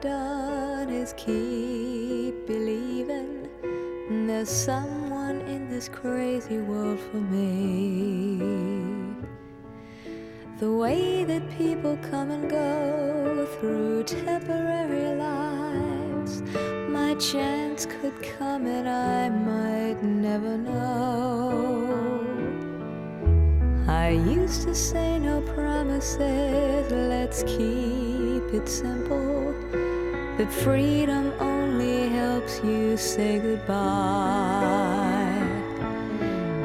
done is keep believing there's someone in this crazy world for me. The way that people come and go through temporary lives, my chance could come and I might never know. I used to say no promises, let's keep it simple. But freedom only helps you say goodbye.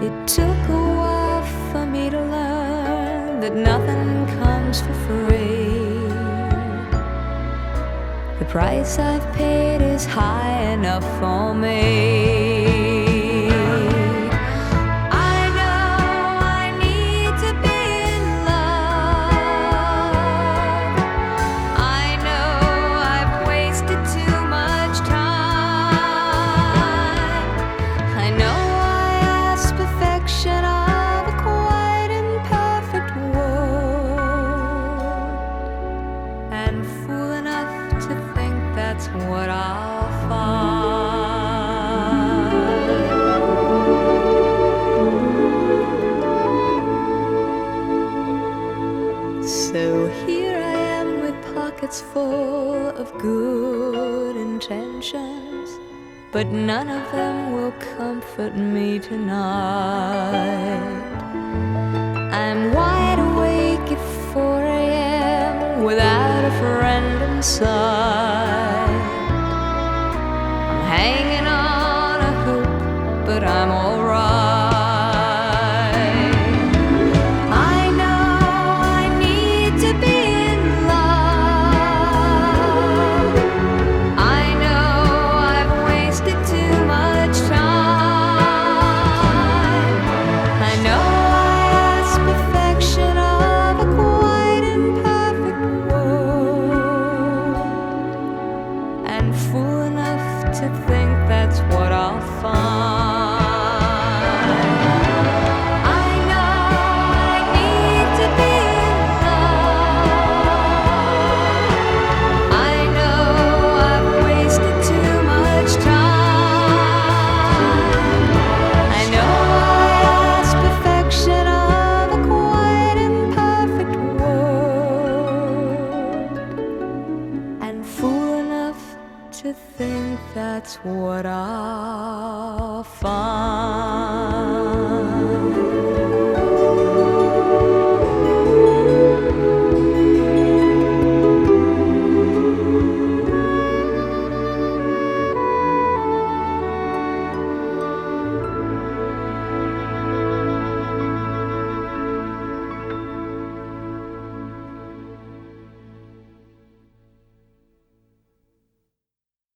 It took a while for me to learn that nothing comes for free. The price I've paid is high enough for me. So here I am with pockets full of good intentions, but none of them will comfort me tonight. I'm wide awake at 4 a.m. without a friend in sight. To think that's that's what I'll find.